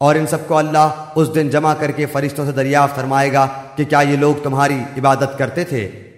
اور ان سب کو اللہ اس دن جمع کر کے فرشتوں سے دریافت فرمائے گا کہ کیا یہ لوگ تمہاری عبادت کرتے تھے؟